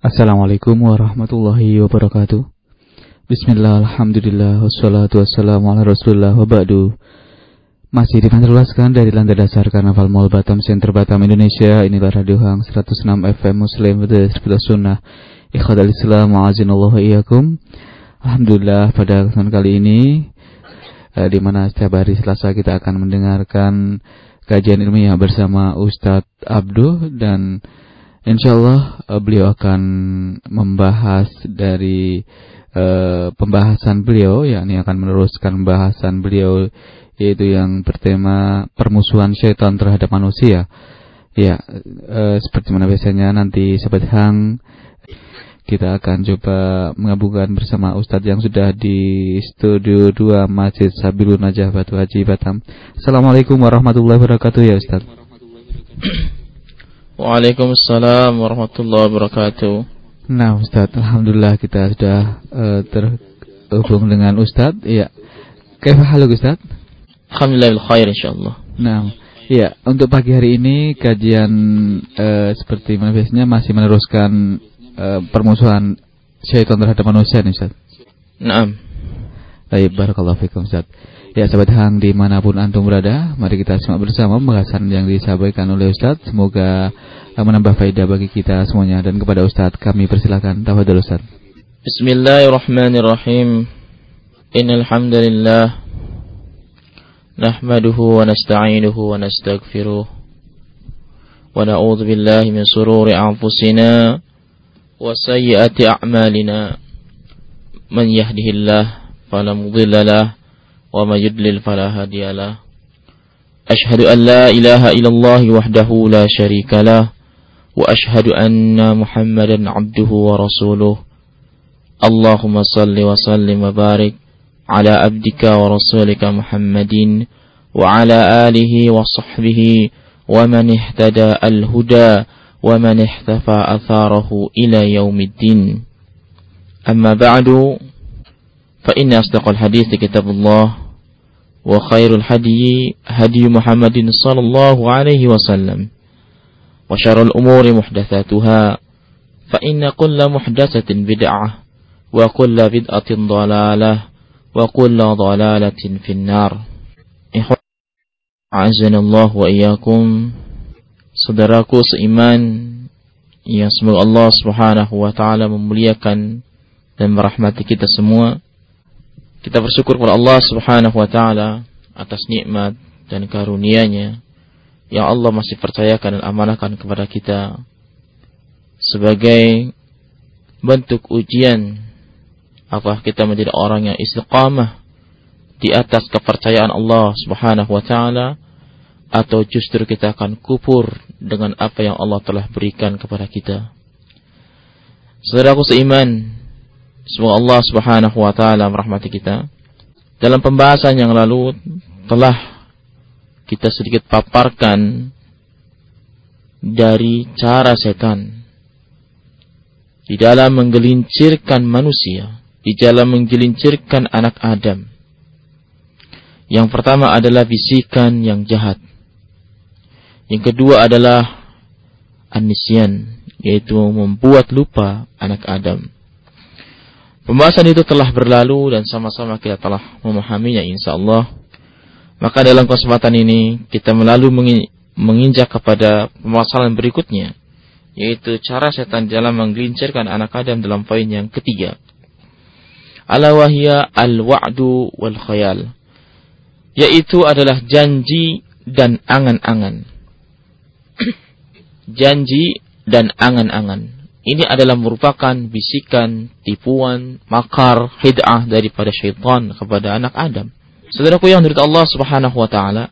Assalamualaikum warahmatullahi wabarakatuh. Bismillah, alhamdulillah, wassalatu wassalamu ala rasulullah wa ba'du. Masih dipancarluaskan dari lantai dasar Karnaval Mall Batam Center Batam Indonesia. Inilah Radio Hang 106 FM Muslim Berdasar Sunnah. Ikhwadal Islam, ma'azinallahu iyakum. Alhamdulillah pada kesempatan kali ini eh, di mana setiap hari Selasa kita akan mendengarkan kajian ilmiah bersama Ustadz Abduh dan Insya Allah uh, beliau akan membahas dari uh, pembahasan beliau, yakni akan meneruskan pembahasan beliau yaitu yang bertema permusuhan syaitan terhadap manusia. Ya, uh, seperti mana biasanya nanti sahabat Hang kita akan coba menggabungkan bersama Ustadz yang sudah di studio 2 Masjid Sabilun Najah Batu Haji Batam. Assalamualaikum warahmatullahi wabarakatuh ya Ustadz. Waalaikumsalam warahmatullahi wabarakatuh. Nah Ustaz, Alhamdulillah kita sudah uh, terhubung dengan Ustaz. Ya, Kaifa haluk Ustaz? Alhamdulillah khair insyaallah. Nah, ya untuk pagi hari ini kajian uh, seperti mana biasanya masih meneruskan uh, permusuhan syaitan terhadap manusia nih Ustaz. Naam. Baik, barakallahu fikum Ustaz. Ya sahabat hang di mana pun antum berada Mari kita simak bersama pembahasan yang disampaikan oleh Ustadz Semoga menambah faedah bagi kita semuanya. Dan kepada Ustaz kami persilahkan tafadhol Ustaz. Bismillahirrahmanirrahim. Innal hamdalillah nahmaduhu wa nasta'inuhu wa nastaghfiruh wa na'udzu billahi min sururi anfusina wa sayyiati a'malina. Man yahdihillah fala mudhillalah wa may yudlil fala hadiyalah أشهد an la ilaha illallah wahdahu la syarikalah وأشهد أن محمدا عبده ورسوله. اللهم صل وسلم وبارك على عبدك ورسولك محمد وعلى آله وصحبه ومن اهتدى الهدى ومن احتفى أثاره إلى يوم الدين. أما بعد فإن أصدق الحديث كتاب الله وخير الهدي هدي محمد صلى الله عليه وسلم. وشر الأمور محدثاتها فإن كل محدثة بدعة وكل بدعة ضلالة وكل ضلالة في النار أعزنا الله وإياكم Saudaraku seiman yang semoga Allah Subhanahu wa taala memuliakan dan merahmati kita semua. Kita bersyukur kepada Allah Subhanahu wa taala atas nikmat dan karunia-Nya yang Allah masih percayakan dan amanahkan kepada kita sebagai bentuk ujian apakah kita menjadi orang yang istiqamah di atas kepercayaan Allah Subhanahu wa taala atau justru kita akan kupur dengan apa yang Allah telah berikan kepada kita. Saudaraku seiman, Semoga Allah Subhanahu wa taala merahmati kita. Dalam pembahasan yang lalu telah kita sedikit paparkan dari cara setan di dalam menggelincirkan manusia, di dalam menggelincirkan anak Adam. Yang pertama adalah bisikan yang jahat. Yang kedua adalah anisian, yaitu membuat lupa anak Adam. Pembahasan itu telah berlalu dan sama-sama kita telah memahaminya insya Allah. Maka dalam kesempatan ini kita melalui menginjak kepada pemasalan berikutnya. Yaitu cara setan dalam menggelincirkan anak Adam dalam poin yang ketiga. Ala wahya al-wa'du wal khayal. Yaitu adalah janji dan angan-angan. janji dan angan-angan. Ini adalah merupakan bisikan, tipuan, makar, hid'ah daripada syaitan kepada anak Adam. Saudaraku yang dari Allah Subhanahu wa taala,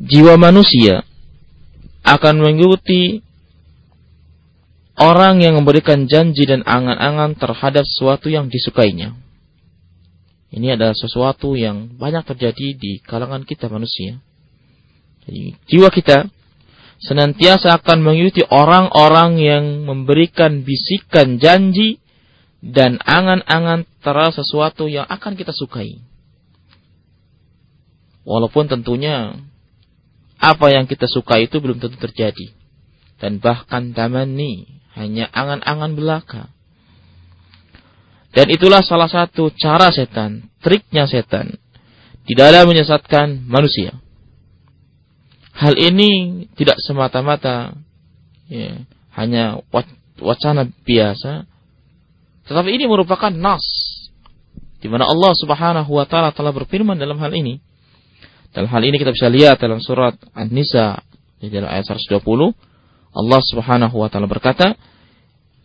jiwa manusia akan mengikuti orang yang memberikan janji dan angan-angan terhadap sesuatu yang disukainya. Ini adalah sesuatu yang banyak terjadi di kalangan kita manusia. Jadi, jiwa kita senantiasa akan mengikuti orang-orang yang memberikan bisikan janji dan angan-angan terhadap sesuatu yang akan kita sukai. Walaupun tentunya apa yang kita suka itu belum tentu terjadi. Dan bahkan tamani, hanya angan-angan belaka. Dan itulah salah satu cara setan, triknya setan di dalam menyesatkan manusia. Hal ini tidak semata-mata ya, hanya wacana biasa, tetapi ini merupakan nas di mana Allah Subhanahu wa taala telah berfirman dalam hal ini. Dalam hal ini kita bisa lihat dalam surat An-Nisa di dalam ayat 120 Allah Subhanahu wa taala berkata,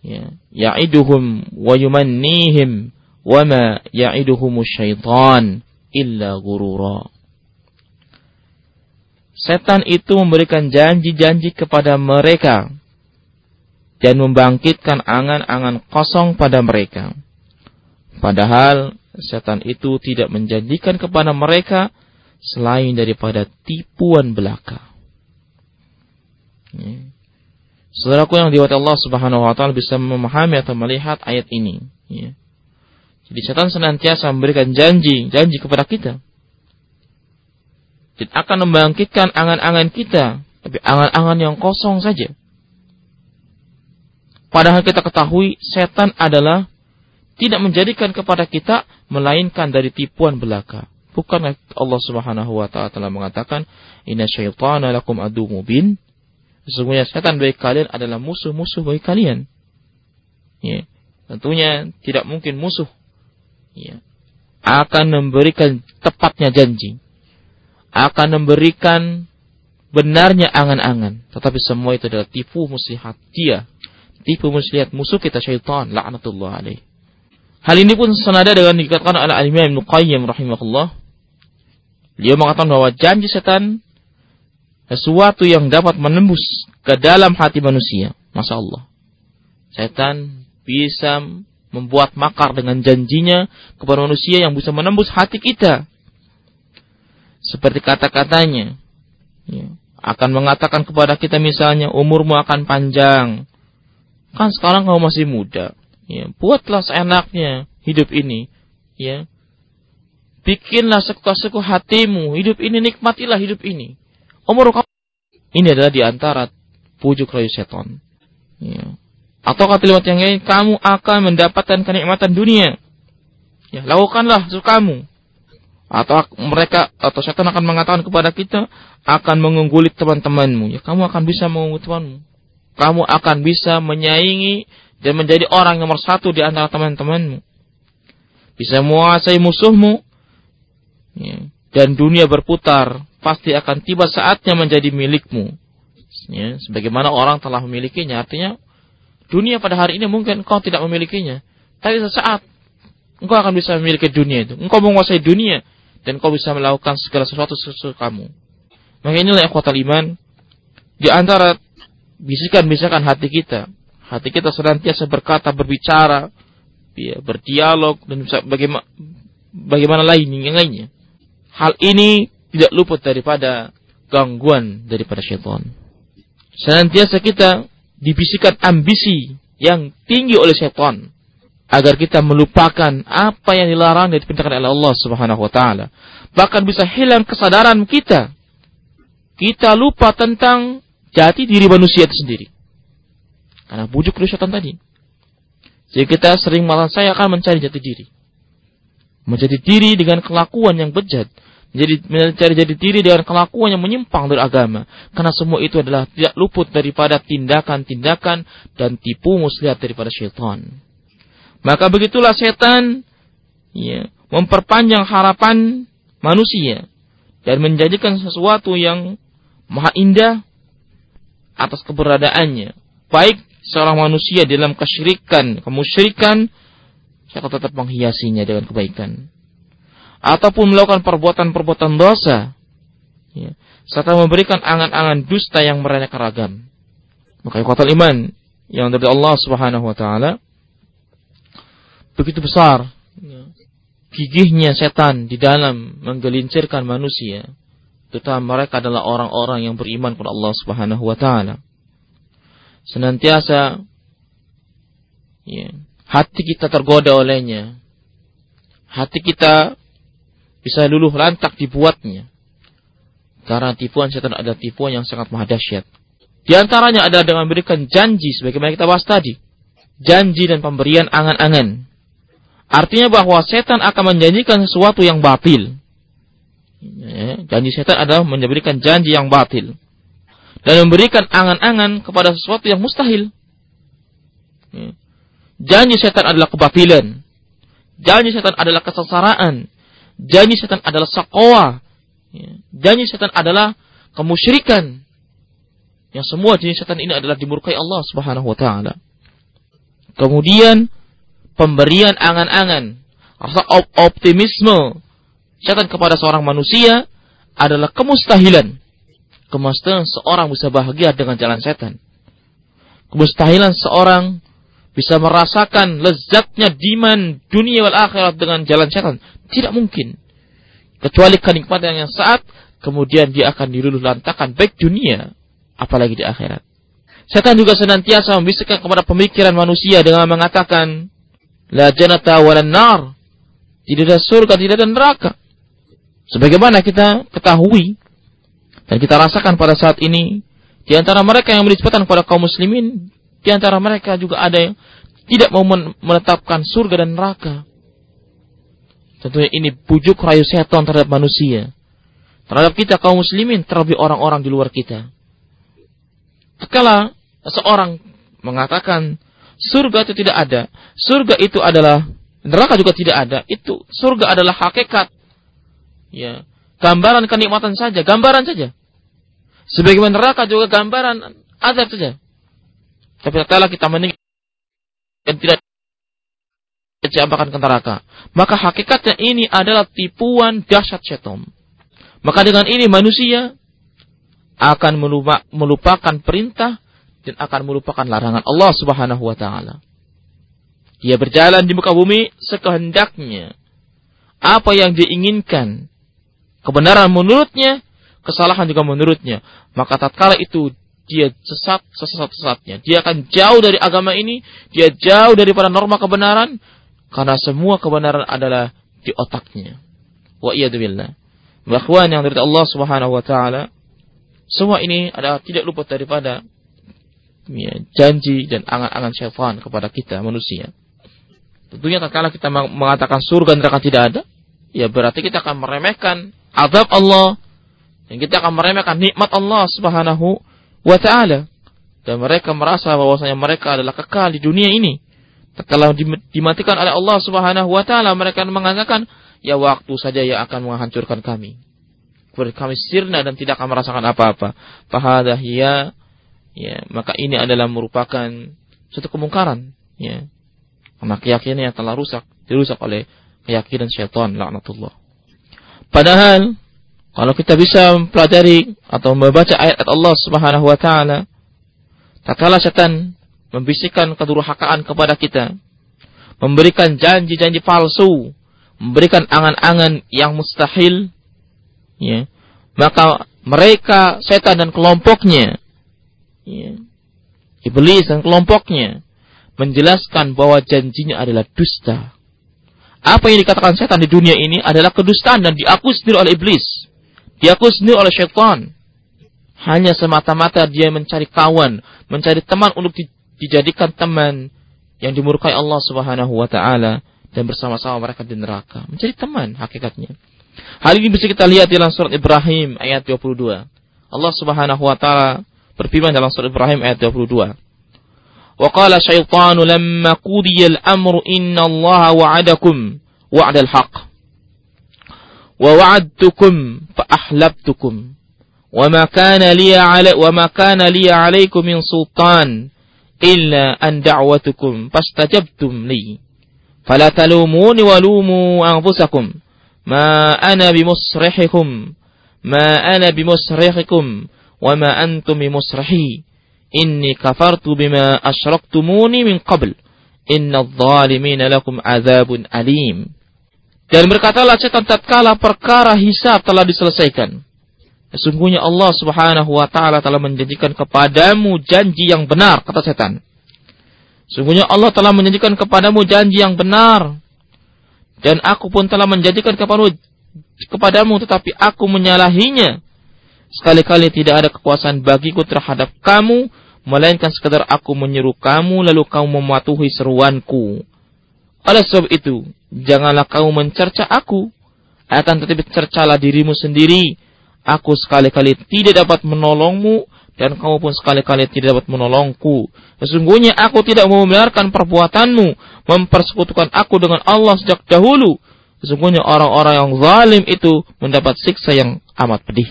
ya, ya'iduhum wa yumannihim wa ma ya'iduhum syaitan illa gurura. Setan itu memberikan janji-janji kepada mereka dan membangkitkan angan-angan kosong pada mereka. Padahal setan itu tidak menjanjikan kepada mereka selain daripada tipuan belaka. Ya. Saudaraku yang diwati Allah Subhanahu wa taala bisa memahami atau melihat ayat ini, ya. Jadi setan senantiasa memberikan janji, janji kepada kita. Dan akan membangkitkan angan-angan kita, tapi angan-angan yang kosong saja. Padahal kita ketahui setan adalah tidak menjadikan kepada kita melainkan dari tipuan belaka. Bukan Allah Subhanahu wa taala telah mengatakan, "Inna syaitana lakum adu mubin." Sesungguhnya setan bagi kalian adalah musuh-musuh bagi kalian. Ya. Tentunya tidak mungkin musuh ya, akan memberikan tepatnya janji, akan memberikan benarnya angan-angan, tetapi semua itu adalah tipu muslihat dia, tipu muslihat musuh kita syaitan, laknatullah alaih. Hal ini pun senada dengan dikatakan oleh Al-Imam Ibn Qayyim rahimahullah. Dia mengatakan bahwa janji setan sesuatu yang dapat menembus ke dalam hati manusia. Masya Allah. Setan bisa membuat makar dengan janjinya kepada manusia yang bisa menembus hati kita. Seperti kata-katanya. Ya, akan mengatakan kepada kita misalnya, umurmu akan panjang. Kan sekarang kamu masih muda. Ya, buatlah seenaknya hidup ini. Ya, bikinlah sekuat-sekuat hatimu. Hidup ini nikmatilah hidup ini. Umur kamu ini adalah di antara pujuk rayu seton. Ya. Atau kalimat yang lain, kamu akan mendapatkan kenikmatan dunia. Ya, lakukanlah sukamu. Atau mereka atau setan akan mengatakan kepada kita akan mengungguli teman-temanmu. Ya, kamu akan bisa mengungguli temanmu. Kamu akan bisa menyaingi dan menjadi orang nomor satu di antara teman-temanmu. Bisa menguasai musuhmu. Ya, dan dunia berputar. Pasti akan tiba saatnya menjadi milikmu. Ya, sebagaimana orang telah memilikinya. Artinya Dunia pada hari ini mungkin engkau tidak memilikinya. Tapi sesaat engkau akan bisa memiliki dunia itu. Engkau menguasai dunia dan engkau bisa melakukan segala sesuatu sesuatu kamu. Maka inilah ikhwatal iman di antara bisikan-bisikan hati kita. Hati kita senantiasa berkata, berbicara, ya, berdialog dan bagaimana bagaimana lain yang lainnya. Hal ini tidak luput daripada gangguan daripada syaitan. Senantiasa kita dibisikkan ambisi yang tinggi oleh setan agar kita melupakan apa yang dilarang dan diperintahkan oleh Allah Subhanahu wa taala. Bahkan bisa hilang kesadaran kita. Kita lupa tentang jati diri manusia itu sendiri. Karena bujuk dari setan tadi. Jadi kita sering malah saya akan mencari jati diri. Menjadi diri dengan kelakuan yang bejat jadi mencari jadi diri dengan kelakuan yang menyimpang dari agama. Karena semua itu adalah tidak luput daripada tindakan-tindakan dan tipu muslihat daripada syaitan. Maka begitulah setan ya, memperpanjang harapan manusia dan menjadikan sesuatu yang maha indah atas keberadaannya. Baik seorang manusia dalam kesyirikan, kemusyrikan, saya tetap menghiasinya dengan kebaikan ataupun melakukan perbuatan-perbuatan dosa, ya, serta memberikan angan-angan dusta yang meraneka ragam. Maka kekuatan iman yang dari Allah Subhanahu wa taala begitu besar ya, gigihnya setan di dalam menggelincirkan manusia terutama mereka adalah orang-orang yang beriman kepada Allah Subhanahu wa taala senantiasa ya, hati kita tergoda olehnya hati kita bisa luluh lantak dibuatnya. Karena tipuan setan ada tipuan yang sangat maha dahsyat. Di antaranya adalah dengan memberikan janji sebagaimana kita bahas tadi. Janji dan pemberian angan-angan. Artinya bahwa setan akan menjanjikan sesuatu yang batil. Ya, janji setan adalah memberikan janji yang batil. Dan memberikan angan-angan kepada sesuatu yang mustahil. Ya. Janji setan adalah kebatilan. Janji setan adalah kesengsaraan. Janji setan adalah sakoa. Ya. Janji setan adalah kemusyrikan. Yang semua jenis setan ini adalah dimurkai Allah Subhanahu wa taala. Kemudian pemberian angan-angan, rasa optimisme setan kepada seorang manusia adalah kemustahilan. Kemustahilan seorang bisa bahagia dengan jalan setan. Kemustahilan seorang bisa merasakan lezatnya diman dunia wal akhirat dengan jalan setan. Tidak mungkin. Kecuali kenikmatan yang saat kemudian dia akan diluluh lantakan baik dunia apalagi di akhirat. Setan juga senantiasa membisikkan kepada pemikiran manusia dengan mengatakan, La janata walan nar. Tidak ada surga, tidak ada neraka. Sebagaimana kita ketahui dan kita rasakan pada saat ini, di antara mereka yang menisbatan kepada kaum muslimin, di antara mereka juga ada yang tidak mau menetapkan surga dan neraka. Tentunya ini bujuk rayu setan terhadap manusia. Terhadap kita kaum muslimin, terlebih orang-orang di luar kita. Kala seorang mengatakan surga itu tidak ada, surga itu adalah neraka juga tidak ada, itu surga adalah hakikat. Ya, gambaran kenikmatan saja, gambaran saja. Sebagaimana neraka juga gambaran azab saja. Tapi kala kita meninggal dan tidak dicampakkan ke neraka. Maka hakikatnya ini adalah tipuan dahsyat setan. Maka dengan ini manusia akan melupakan perintah dan akan melupakan larangan Allah Subhanahu wa taala. Dia berjalan di muka bumi sekehendaknya. Apa yang diinginkan, kebenaran menurutnya, kesalahan juga menurutnya. Maka tatkala itu dia sesat sesat-sesatnya. Dia akan jauh dari agama ini, dia jauh daripada norma kebenaran karena semua kebenaran adalah di otaknya. Wa iyadzubillah. Bahwa yang dari Allah Subhanahu wa taala semua ini adalah tidak luput daripada ya, janji dan angan-angan syaitan kepada kita manusia. Tentunya tatkala kita mengatakan surga neraka tidak ada, ya berarti kita akan meremehkan azab Allah dan kita akan meremehkan nikmat Allah Subhanahu wa taala. Dan mereka merasa bahwasanya mereka adalah kekal di dunia ini. Tatkala dimatikan oleh Allah Subhanahu wa taala, mereka mengatakan, ya waktu saja yang akan menghancurkan kami kami sirna dan tidak akan merasakan apa-apa. Fahadah ya, ya, maka ini adalah merupakan suatu kemungkaran, ya. Karena keyakinan yang telah rusak, dirusak oleh keyakinan syaitan, laknatullah. Padahal, kalau kita bisa mempelajari atau membaca ayat Allah Subhanahu wa taala, tak kalah setan membisikkan kedurhakaan kepada kita, memberikan janji-janji palsu, memberikan angan-angan yang mustahil, ya, maka mereka setan dan kelompoknya, ya, iblis dan kelompoknya menjelaskan bahwa janjinya adalah dusta. Apa yang dikatakan setan di dunia ini adalah kedustaan dan diakui sendiri oleh iblis. Diakui sendiri oleh syaitan. Hanya semata-mata dia mencari kawan, mencari teman untuk dijadikan teman yang dimurkai Allah Subhanahu wa taala dan bersama-sama mereka di neraka. Mencari teman hakikatnya. Hal ini bisa kita lihat dalam surat Ibrahim ayat 22. Allah Subhanahu wa taala berfirman dalam surat Ibrahim ayat 22. Wa qala syaitanu lamma qudiya al-amru inna Allah wa'adakum wa'da al-haq. Fa ahlabtukum. وما كان لي علي وما كان لي عليكم من سلطان إلا أن دعوتكم فاستجبتم لي. فلا تلوموني ولوموا أنفسكم. ما أنا بمصرحكم ما أنا بمصرخكم. وما أنتم بمصرحي إني كفرت بما أشركتموني من قبل. إن الظالمين لكم عذاب أليم. Dan berkatalah setan tatkala perkara hisab telah diselesaikan. Sesungguhnya Allah subhanahu wa ta'ala telah menjanjikan kepadamu janji yang benar, kata setan. Sesungguhnya Allah telah menjanjikan kepadamu janji yang benar. Dan aku pun telah menjanjikan kepadamu, kepadamu tetapi aku menyalahinya. Sekali-kali tidak ada kekuasaan bagiku terhadap kamu, melainkan sekadar aku menyeru kamu lalu kamu mematuhi seruanku. Oleh sebab itu, janganlah kamu mencerca aku, akan tetapi cercalah dirimu sendiri. Aku sekali-kali tidak dapat menolongmu, dan kamu pun sekali-kali tidak dapat menolongku. Sesungguhnya aku tidak membenarkan perbuatanmu, mempersekutukan aku dengan Allah sejak dahulu. Sesungguhnya orang-orang yang zalim itu mendapat siksa yang amat pedih.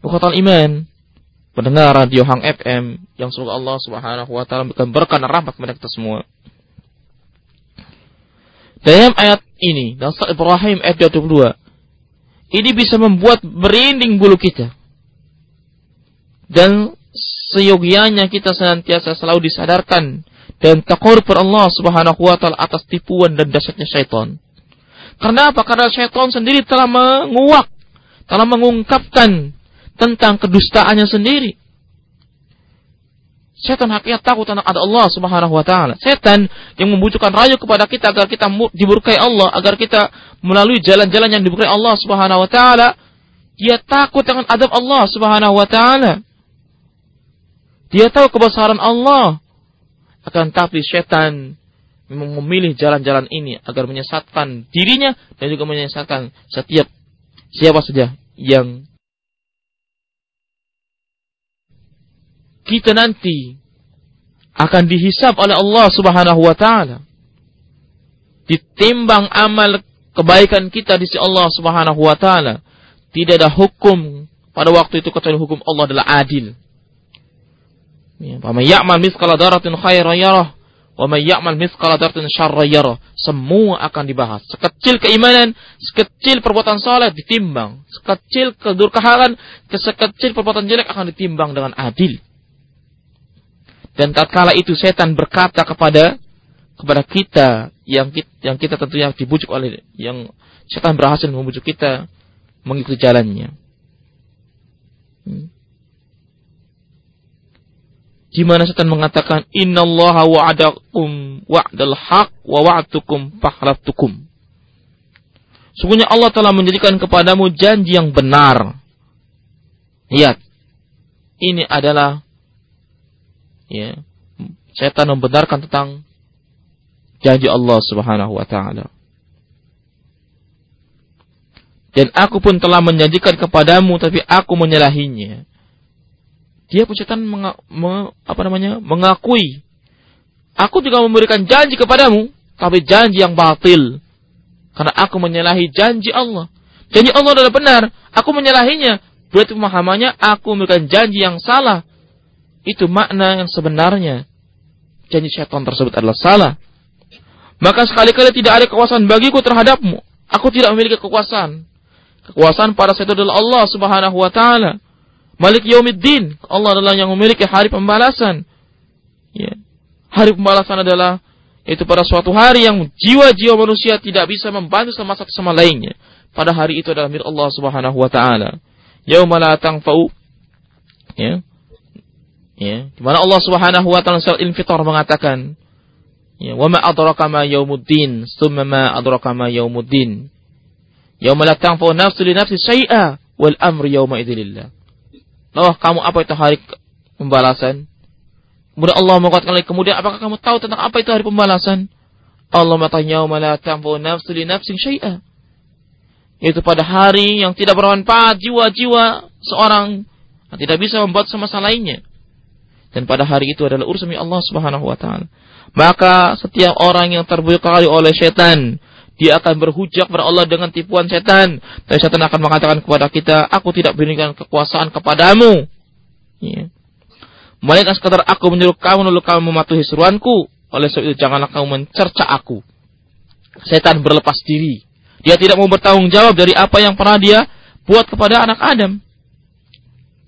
Bukhatan iman, pendengar radio Hang FM yang semoga Allah Subhanahu wa taala memberikan rahmat kepada kita semua. Dalam ayat ini, dalam surat Ibrahim ayat 22, ini bisa membuat berinding bulu kita. Dan seyogianya kita senantiasa selalu disadarkan dan takut per Allah Subhanahu wa taala atas tipuan dan dasarnya syaitan. Karena apa? Karena syaitan sendiri telah menguak, telah mengungkapkan tentang kedustaannya sendiri. Setan hakikat takut tentang ada Allah Subhanahu wa taala. Setan yang membujukkan rayu kepada kita agar kita diberkahi Allah, agar kita melalui jalan-jalan yang diberkahi Allah Subhanahu wa taala. Dia takut dengan adab Allah Subhanahu wa taala. Dia tahu kebesaran Allah. Akan tapi setan memilih jalan-jalan ini agar menyesatkan dirinya dan juga menyesatkan setiap siapa saja yang kita nanti akan dihisap oleh Allah Subhanahu wa taala. Ditimbang amal kebaikan kita di sisi Allah Subhanahu wa taala. Tidak ada hukum pada waktu itu kecuali hukum Allah adalah adil. Ya, "Wa may ya'mal mithqala dzarratin khairan yarah wa may ya'mal mithqala dzarratin syarran yarah." Semua akan dibahas. Sekecil keimanan, sekecil perbuatan saleh ditimbang, sekecil kedurhakaan, sekecil perbuatan jelek akan ditimbang dengan adil. Dan tatkala itu setan berkata kepada kepada kita yang kita, yang kita tentunya dibujuk oleh yang setan berhasil membujuk kita mengikuti jalannya. Hmm. Di setan mengatakan innallaha wa'adakum wa'dal haq wa wa'atukum fahlaftukum. Sungguhnya Allah telah menjadikan kepadamu janji yang benar. Lihat, ini adalah ya, setan membenarkan tentang janji Allah Subhanahu wa taala. Dan aku pun telah menjanjikan kepadamu tapi aku menyalahinya. Dia pun setan meng, meng, apa namanya? mengakui aku juga memberikan janji kepadamu tapi janji yang batil. Karena aku menyalahi janji Allah. Janji Allah adalah benar, aku menyalahinya. Berarti pemahamannya aku memberikan janji yang salah itu makna yang sebenarnya. Janji syaitan tersebut adalah salah. Maka sekali-kali tidak ada kekuasaan bagiku terhadapmu. Aku tidak memiliki kekuasaan. Kekuasaan pada saat itu adalah Allah subhanahu wa ta'ala. Malik Yaumiddin. Allah adalah yang memiliki hari pembalasan. Ya. Hari pembalasan adalah itu pada suatu hari yang jiwa-jiwa manusia tidak bisa membantu sama satu sama lainnya. Pada hari itu adalah milik Allah Subhanahu wa taala. Yauma la tanfa'u ya Ya, di mana Allah Subhanahu wa taala surat Al-Infitar mengatakan, ya, "Wa ma adraka ma yaumuddin, tsumma ma adraka ma yaumuddin." Yauma la tanfa'u nafsu li nafsi syai'a wal amru yauma idzilillah. Oh, kamu apa itu hari pembalasan? Kemudian Allah mengatakan lagi, kemudian apakah kamu tahu tentang apa itu hari pembalasan? Allah mengatakan, "Yauma la tanfa'u nafsu li nafsin syai'a." Itu pada hari yang tidak bermanfaat jiwa-jiwa seorang yang tidak bisa membuat sama lainnya dan pada hari itu adalah urusan Allah Subhanahu wa taala. Maka setiap orang yang terbekali oleh setan, dia akan berhujak kepada Allah dengan tipuan setan. Dan setan akan mengatakan kepada kita, aku tidak berikan kekuasaan kepadamu. Ya. Melainkan sekadar aku menyuruh kamu lalu kamu mematuhi seruanku. Oleh sebab itu janganlah kamu mencerca aku. Setan berlepas diri. Dia tidak mau bertanggung jawab dari apa yang pernah dia buat kepada anak Adam.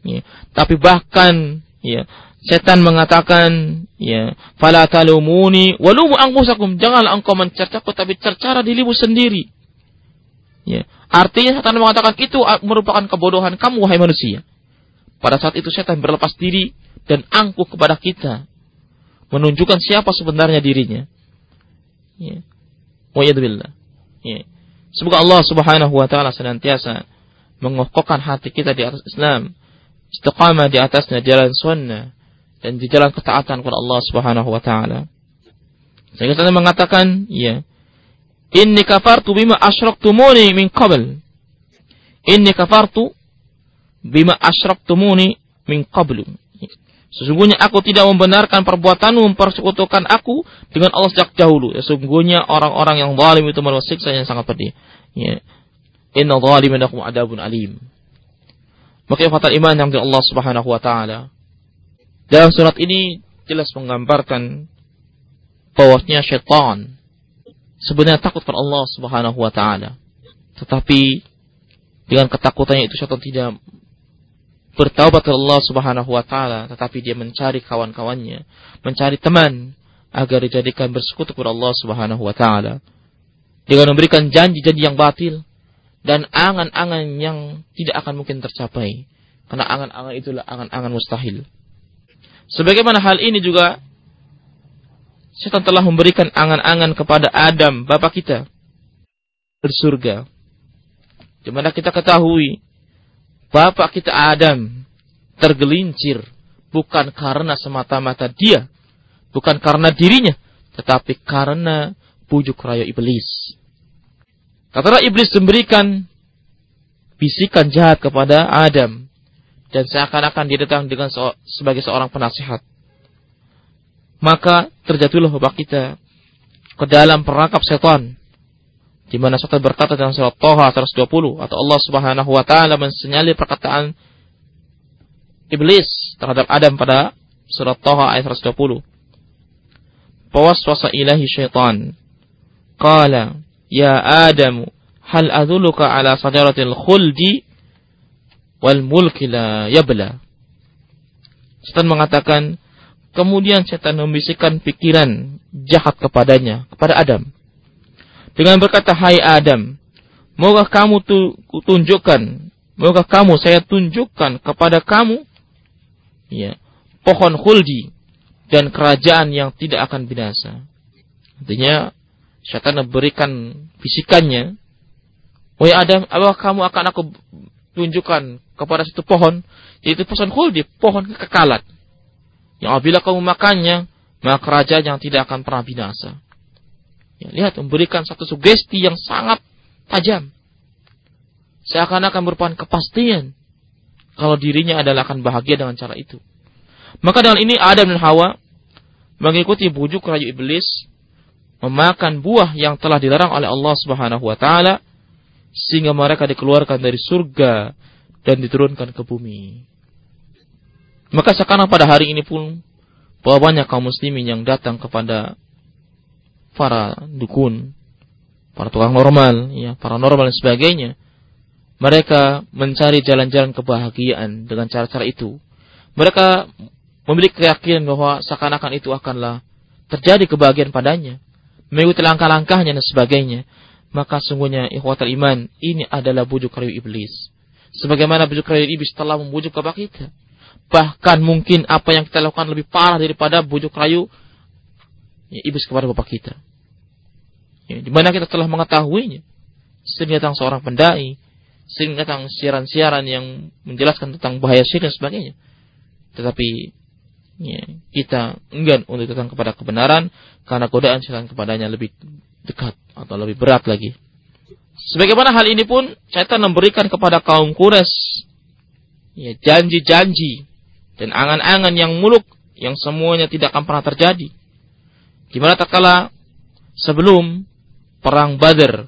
Ya. Tapi bahkan ya, Setan mengatakan, ya, fala talumuni walumu anfusakum. Janganlah engkau mencercaku tapi cercara dirimu sendiri. Ya. Artinya setan mengatakan itu merupakan kebodohan kamu wahai manusia. Pada saat itu setan berlepas diri dan angkuh kepada kita. Menunjukkan siapa sebenarnya dirinya. Ya. Ya. Semoga Allah Subhanahu wa taala senantiasa mengokohkan hati kita di atas Islam, istiqamah di atasnya jalan sunnah dan di jalan ketaatan kepada Allah Subhanahu wa taala. Sehingga saya mengatakan, ya, inni kafartu bima asyraktumuni min qabl. Inni kafartu bima asyraktumuni min qablu. Sesungguhnya aku tidak membenarkan perbuatanmu mempersekutukan aku dengan Allah sejak dahulu. Sesungguhnya orang-orang yang zalim itu mendapat siksa yang sangat pedih. Ya. Inna zalimin lakum adabun alim. Maka fatal iman yang Allah Subhanahu wa taala. Dalam surat ini jelas menggambarkan bahwasanya syaitan sebenarnya takut kepada Allah Subhanahu wa taala. Tetapi dengan ketakutannya itu syaitan tidak bertaubat kepada Allah Subhanahu wa taala, tetapi dia mencari kawan-kawannya, mencari teman agar dijadikan bersekutu kepada Allah Subhanahu wa taala. Dengan memberikan janji-janji yang batil dan angan-angan yang tidak akan mungkin tercapai. Karena angan-angan itulah angan-angan mustahil. Sebagaimana hal ini juga setan telah memberikan angan-angan kepada Adam, bapak kita, bersurga. Di mana kita ketahui Bapak kita Adam tergelincir bukan karena semata-mata dia, bukan karena dirinya, tetapi karena bujuk rayu iblis. Kata iblis memberikan bisikan jahat kepada Adam dan seakan-akan dia datang dengan so sebagai seorang penasihat. Maka terjatuhlah bapak kita ke dalam perangkap setan di mana setan berkata dalam surat Toha 120 atau Allah Subhanahu wa taala mensinyalir perkataan iblis terhadap Adam pada surat Toha ayat 120. Pawaswasa ilahi syaitan. Qala ya Adam hal aduluka ala sajaratil khuldi wal mulki la yabla. Setan mengatakan kemudian setan membisikkan pikiran jahat kepadanya kepada Adam dengan berkata, Hai Adam, maukah kamu tu, tunjukkan, maukah kamu saya tunjukkan kepada kamu, ya, pohon khuldi dan kerajaan yang tidak akan binasa. Artinya, syaitan memberikan bisikannya, Wahai Adam, apakah kamu akan aku tunjukkan kepada satu pohon, yaitu pohon khuldi, pohon kekekalan. Yang apabila kamu makannya, maka kerajaan yang tidak akan pernah binasa. Ya, lihat memberikan satu sugesti yang sangat tajam. Seakan-akan merupakan kepastian kalau dirinya adalah akan bahagia dengan cara itu. Maka dengan ini Adam dan Hawa mengikuti bujuk rayu iblis memakan buah yang telah dilarang oleh Allah Subhanahu wa taala sehingga mereka dikeluarkan dari surga dan diturunkan ke bumi. Maka sekarang pada hari ini pun bahwa banyak kaum muslimin yang datang kepada para dukun, para tukang normal, ya, para normal dan sebagainya. Mereka mencari jalan-jalan kebahagiaan dengan cara-cara itu. Mereka memiliki keyakinan bahwa seakan-akan itu akanlah terjadi kebahagiaan padanya. Mengikuti langkah-langkahnya dan sebagainya. Maka sungguhnya ikhwatal iman, ini adalah bujuk rayu iblis. Sebagaimana bujuk rayu iblis telah membujuk kepada kita. Bahkan mungkin apa yang kita lakukan lebih parah daripada bujuk rayu ya, iblis kepada bapak kita. Ya, di mana kita telah mengetahuinya. Sering datang seorang pendai, sering datang siaran-siaran yang menjelaskan tentang bahaya syirik dan sebagainya. Tetapi ya, kita enggan untuk datang kepada kebenaran karena godaan setan kepadanya lebih dekat atau lebih berat lagi. Sebagaimana hal ini pun setan memberikan kepada kaum kures ya, janji-janji dan angan-angan yang muluk yang semuanya tidak akan pernah terjadi. Gimana tak kala sebelum perang Badr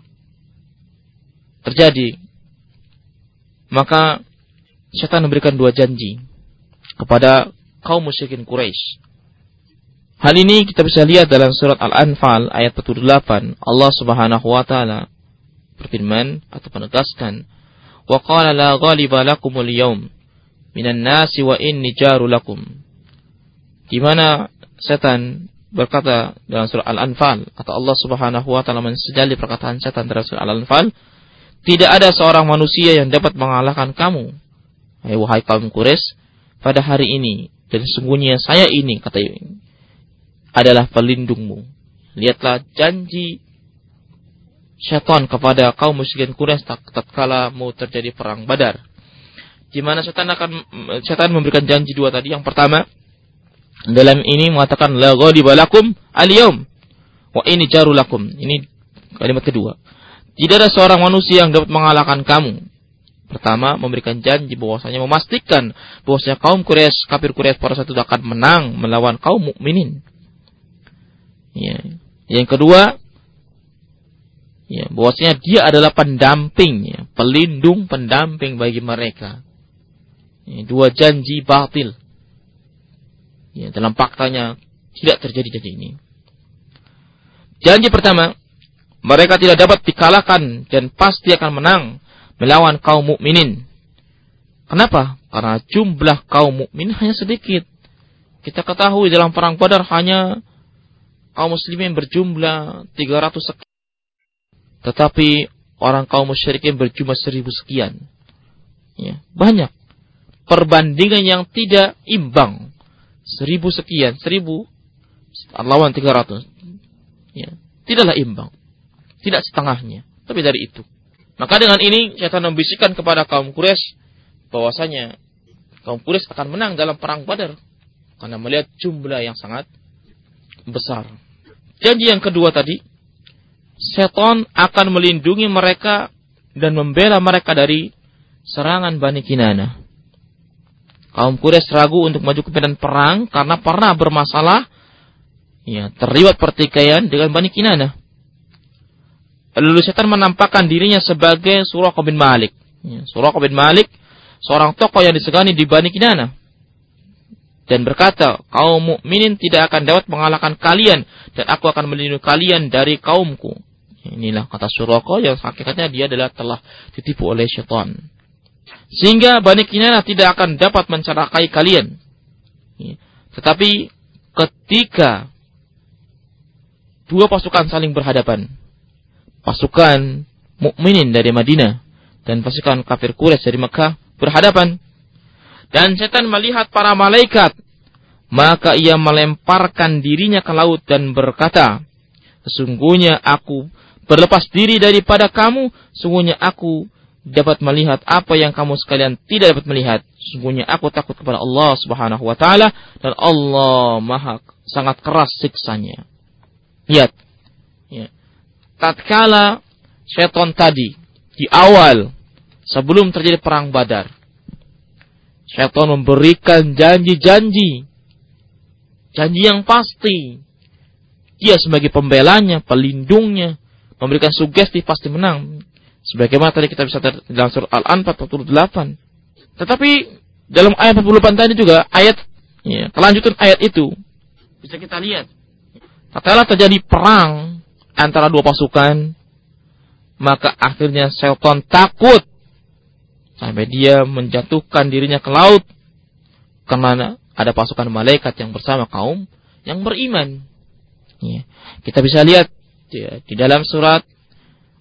terjadi, maka setan memberikan dua janji kepada kaum musyrikin Quraisy. Hal ini kita bisa lihat dalam surat Al-Anfal ayat 48. Allah Subhanahu wa taala berfirman atau menegaskan, "Wa qala la ghaliba lakumul yawm minan nasi wa inni jaru lakum." Di mana setan berkata dalam surah Al-Anfal atau Allah Subhanahu wa taala mensejali perkataan setan dalam surah Al-Anfal, tidak ada seorang manusia yang dapat mengalahkan kamu, hai wahai kaum Quraisy, pada hari ini dan sesungguhnya saya ini kata adalah pelindungmu. Lihatlah janji syaitan kepada kaum musyrikin Quraisy tatkala mau terjadi perang Badar. Di mana setan akan setan memberikan janji dua tadi. Yang pertama, dalam ini mengatakan la ghadiba lakum al-yaum wa ini jarulakum. Ini kalimat kedua. Tidak ada seorang manusia yang dapat mengalahkan kamu. Pertama, memberikan janji bahwasanya memastikan bahwasanya kaum Quraisy, kafir Quraisy pada saat itu akan menang melawan kaum mukminin. Ya. Yang kedua, ya, bahwasanya dia adalah pendamping, ya, pelindung pendamping bagi mereka. Ya, dua janji batil. Ya, dalam faktanya tidak terjadi janji ini. Janji pertama, mereka tidak dapat dikalahkan dan pasti akan menang melawan kaum mukminin. Kenapa? Karena jumlah kaum mukmin hanya sedikit. Kita ketahui dalam perang Badar hanya kaum muslimin berjumlah 300 sekian. Tetapi orang kaum musyrikin berjumlah 1000 sekian. Ya, banyak. Perbandingan yang tidak imbang. 1000 sekian, 1000 lawan 300. Ya, tidaklah imbang. Tidak setengahnya, tapi dari itu. Maka dengan ini syaitan membisikkan kepada kaum Quraisy bahwasanya kaum Quraisy akan menang dalam perang Badar karena melihat jumlah yang sangat besar. Janji yang kedua tadi, setan akan melindungi mereka dan membela mereka dari serangan Bani Kinana. Kaum Quraisy ragu untuk maju ke medan perang karena pernah bermasalah ya terlibat pertikaian dengan Bani Kinana. Lalu setan menampakkan dirinya sebagai Surah bin Malik. Ya, Surah bin Malik, seorang tokoh yang disegani di Bani Kinana. Dan berkata, kaum mukminin tidak akan dapat mengalahkan kalian dan aku akan melindungi kalian dari kaumku. Inilah kata Suraka yang hakikatnya dia adalah telah ditipu oleh syaitan. Sehingga Bani Kinana tidak akan dapat mencelakai kalian. Ya, tetapi ketika dua pasukan saling berhadapan, pasukan mukminin dari Madinah dan pasukan kafir Quraisy dari Mekah berhadapan. Dan setan melihat para malaikat, maka ia melemparkan dirinya ke laut dan berkata, Sesungguhnya aku berlepas diri daripada kamu, sesungguhnya aku dapat melihat apa yang kamu sekalian tidak dapat melihat. Sesungguhnya aku takut kepada Allah Subhanahu wa taala dan Allah Maha sangat keras siksanya. Lihat. Tatkala seton tadi di awal sebelum terjadi perang Badar seton memberikan janji-janji janji yang pasti. Dia sebagai pembelanya pelindungnya memberikan sugesti pasti menang. Sebagaimana tadi kita bisa dalam surah Al-Anfal 48 tetapi dalam ayat 48 tadi juga ayat ya, kelanjutan ayat itu. Bisa kita lihat. Tatkala terjadi perang antara dua pasukan, maka akhirnya setan takut sampai dia menjatuhkan dirinya ke laut karena ada pasukan malaikat yang bersama kaum yang beriman. Ya. Kita bisa lihat ya, di dalam surat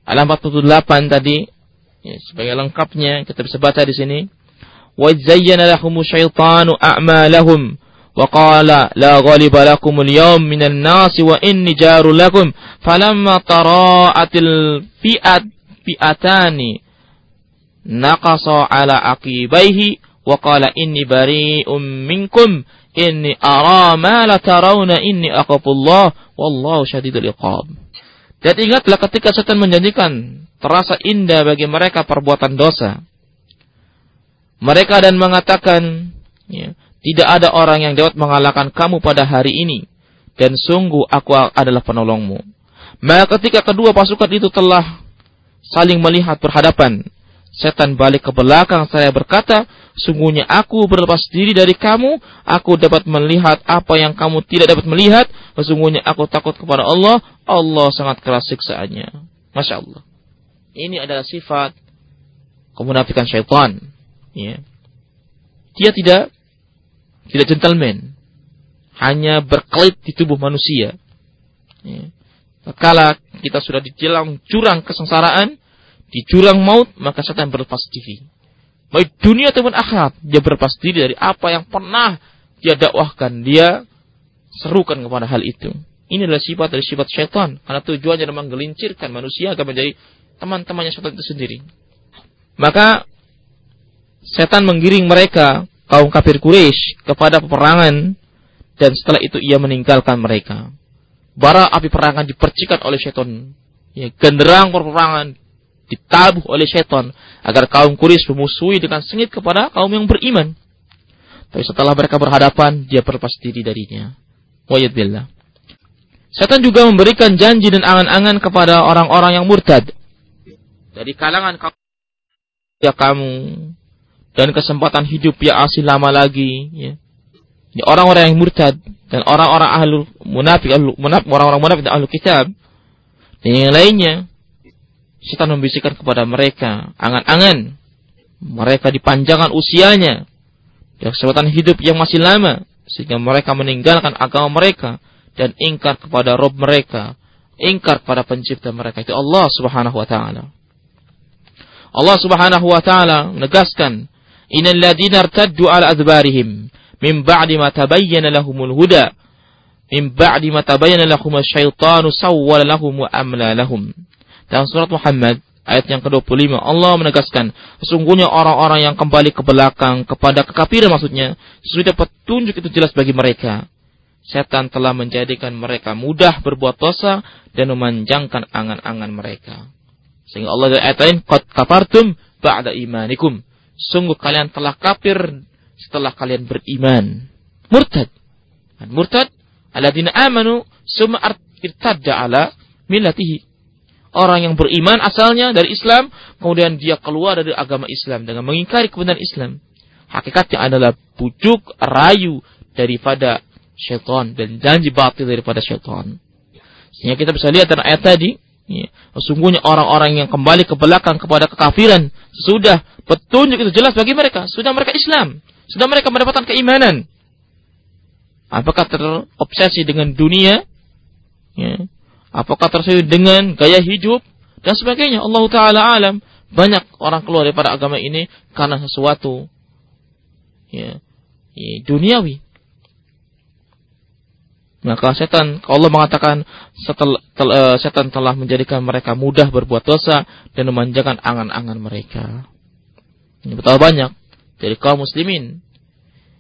Al-48 tadi ya, sebagai lengkapnya kita bisa baca di sini. Zayyana lahumu syaitanu a'malahum وقال لا غالب لكم اليوم من الناس وإني جار لكم فلما تراءت الفئة فئتان نقص على عقبيه وقال إني بريء منكم إني أرى ما لا ترون إني أخاف الله والله شديد العقاب Dan ingatlah ketika setan menjanjikan terasa indah bagi mereka perbuatan dosa. Mereka dan mengatakan, ya, tidak ada orang yang dapat mengalahkan kamu pada hari ini. Dan sungguh aku adalah penolongmu. Maka ketika kedua pasukan itu telah saling melihat berhadapan, setan balik ke belakang saya berkata, sungguhnya aku berlepas diri dari kamu, aku dapat melihat apa yang kamu tidak dapat melihat, sesungguhnya aku takut kepada Allah, Allah sangat keras siksaannya. Masya Allah. Ini adalah sifat kemunafikan syaitan. Ya. Dia tidak tidak gentleman, hanya berkelit di tubuh manusia. Ya. Kala kita sudah di jurang kesengsaraan, di jurang maut, maka setan berlepas diri. Baik dunia ataupun akhirat, dia berlepas diri dari apa yang pernah dia dakwahkan, dia serukan kepada hal itu. Ini adalah sifat dari sifat syaitan. Karena tujuannya adalah menggelincirkan manusia agar menjadi teman-temannya syaitan itu sendiri. Maka setan menggiring mereka kaum kafir Quraisy kepada peperangan dan setelah itu ia meninggalkan mereka. Bara api perangan dipercikan oleh syaitan. Ya, genderang perperangan ditabuh oleh syaitan agar kaum Quraisy memusuhi dengan sengit kepada kaum yang beriman. Tapi setelah mereka berhadapan, dia berlepas diri darinya. Wa'yad billah. Setan juga memberikan janji dan angan-angan kepada orang-orang yang murtad. Dari kalangan kamu, ya kamu dan kesempatan hidup yang asli lama lagi. Ya. Orang-orang yang murtad dan orang-orang ahlu munafik, ahlu, munafik orang-orang munafik dan ahlu kitab. Dan yang lainnya, setan membisikkan kepada mereka angan-angan. Mereka dipanjangkan usianya. Dan kesempatan hidup yang masih lama. Sehingga mereka meninggalkan agama mereka dan ingkar kepada Rob mereka, ingkar kepada pencipta mereka itu Allah Subhanahu wa taala. Allah Subhanahu wa taala menegaskan, "Innal ladzina irtaddu ala adbarihim min ba'di ma huda min ba'di ma tabayyana lahum asyaitanu sawwala lahum wa amla lahum." Dalam surat Muhammad ayat yang ke-25 Allah menegaskan sesungguhnya orang-orang yang kembali ke belakang kepada kekafiran maksudnya sudah petunjuk itu jelas bagi mereka setan telah menjadikan mereka mudah berbuat dosa dan memanjangkan angan-angan mereka. Sehingga Allah ayat lain, Qad kafartum ba'da imanikum. Sungguh kalian telah kafir setelah kalian beriman. Murtad. Dan murtad, aladina amanu, summa irtadda ala millatihi. Orang yang beriman asalnya dari Islam, kemudian dia keluar dari agama Islam dengan mengingkari kebenaran Islam. Hakikatnya adalah pujuk rayu daripada syaitan dan janji batil daripada syaitan. Sehingga kita bisa lihat dalam ayat tadi, ya, sesungguhnya orang-orang yang kembali ke belakang kepada kekafiran sudah petunjuk itu jelas bagi mereka, sudah mereka Islam, sudah mereka mendapatkan keimanan. Apakah terobsesi dengan dunia? Ya. Apakah terobsesi dengan gaya hidup dan sebagainya? Allah Taala alam. Banyak orang keluar daripada agama ini karena sesuatu ya, ya duniawi. Maka setan, Allah mengatakan setel, tel, uh, setan telah menjadikan mereka mudah berbuat dosa dan memanjakan angan-angan mereka. Ini betul banyak dari kaum muslimin